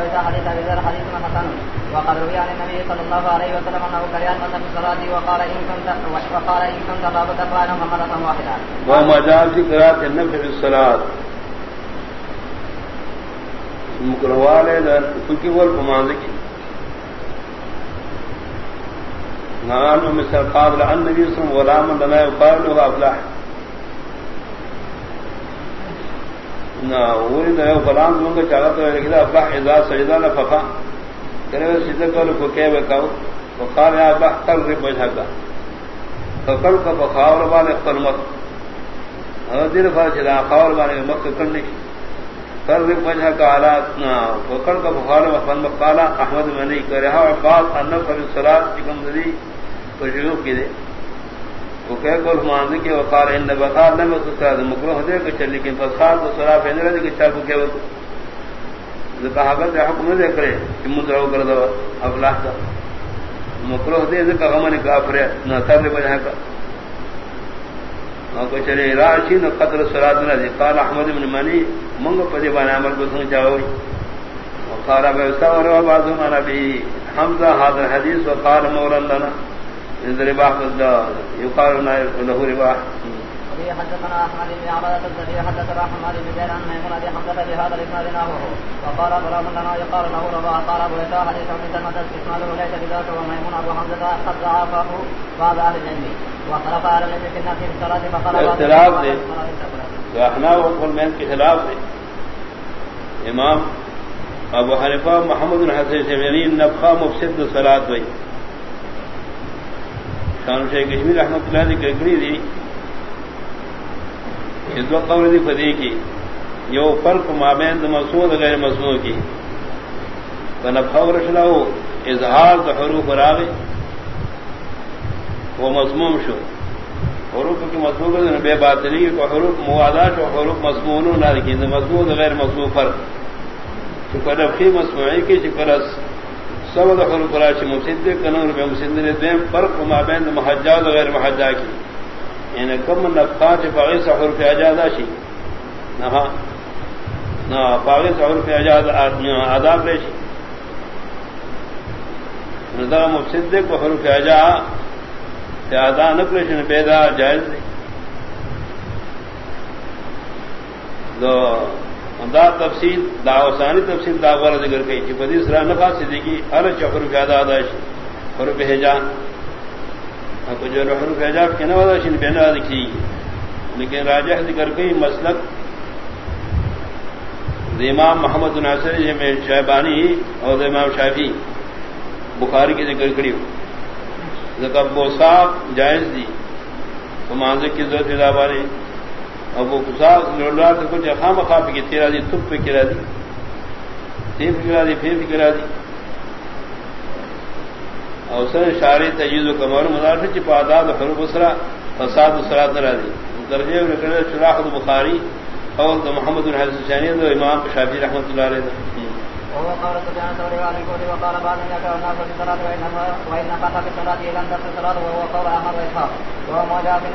وإذا حديث أبي ذر حديث حسن وقد روي عن النبي صلى الله عليه وسلم أنه كره المن في الصلاة وقال إن كنت وقال إن كنت لابد فأنا مرة واحدة. وما ومجال في قراءة النفع في الصلاة. مکروال فکی ول پمانزکی نان مثل قابل ان نبی صلی اللہ علیہ وسلم لنا يقال له افلاح نا وری دا غلام مونږ چاغت ورګه افلاح اذا سجدا لفقا کرے سجدہ کول کو کې وکاو وقال يا ابا قلب وجهك فقل کا بخاور والے قلمت حاضر فاجلا خاور والے مکہ کرنے کی قرب وجہ کا آلات وقل کا بخار وفن مقالا احمد منی کرہا عباس انف علی الصلاة چکم دلی وشیو کی۔ دے وہ کہہ کل ماندی کے وقال ان بقار نمی سسرا دے مکروح دے کچھ لیکن فسخار تو صلاح فیندر دے کچھ چاکو کہہ ہاں وقت ذکا حقت دے حکم دے کرے کہ مدرہو کردو افلاح کا مکروح دے ذکا غمانی کافر ہے نہ تر وجہ کا ہاں چلے راشی نہ قدر سراد نہ دی قال احمد بن منی منگ پدی بنا عمل کو سن چاوی وقال ابو ثور و بعض من ابي حمزه هذا الحديث وقال مولانا ان رباح يقال له رباح. حدثنا احمد بن عباده الزهري حدثنا احمد بن زيد عن ميمون ابي حمزه في هذا الاسناد نحوه. وقال غلام لنا يقال له رباح. قال ابو اسحاق حديث ابن سلمة اسناده ليس بذاك وميمون ابو حمزه قد ضعفه بعض اهل العلم. واختلف على العلم في النفس في الصلاه فقال اختلاف دے احناف والمين کے خلاف دے امام ابو حنیفہ محمد بن سے مفسد صلاۃ ہوئی شان شیخ کشمیر رحمۃ اللہ نے گرگری دی اس وقت قول دی فدی کی، یو فرق مابین دو مسعود غیر مسموع کی۔ فنفخ رشلہ اظہار دو حروف راغ وہ مضموم شو۔ حروف کی مضموم مضمون بے باطلی کو حروف موادات اور حروف مضمون نہ لکھی مضمون غیر مضمون فرق۔ چکر افی مصنوعی کی، چکر اس سب حروف راشی مسد کنور بے مسد نے دیم فرق ما مابین محجاد غیر محجا کی۔ یعنی کم نفقا چ باغی سفر پہ ہاں، آزاد شی نہ باغی سفر پہ آزاد آزاد ریشی ندا مفسد کو حروف اجا پیادا نقلشن پیدا جائز نہیں دو دا تفصیل، دا وسانی تفصیل دا غور ذکر کئی کہ بدی سرا نفا صدیقی ہر چفر پیادا آداش حروف حجان جو حروف حجاب کے نوادا شن بینا دکھی لیکن راجہ ذکر کئی، مسلک امام محمد ناصر جی میں شہبانی اور امام شافی بخاری کی ذکر کری ذکر بوساف جائز دی۔ تو مانزے کی ضرورت ادا باری اب وہ لولا تو کچھ خام خواب کی تیرا جی، دی تپ پہ کرا دی جی۔ تیپ کرا دی جی، پھر کرا دی اوسر شاری تجیز و کمر مدار سے چپا آداد خروب اسرا فساد اسرات نہ دی درجے میں شراخ بخاری اور محمد الحسن شانی امام شافی رحمۃ اللہ علیہ وهو قول سفيان الثوري وعن الكوفي وقال بعض الناس والناس في الصلاه وان وان قطع في الصلاه لم تصل الصلاه وهو قول احمد واسحاق وهو ما جاء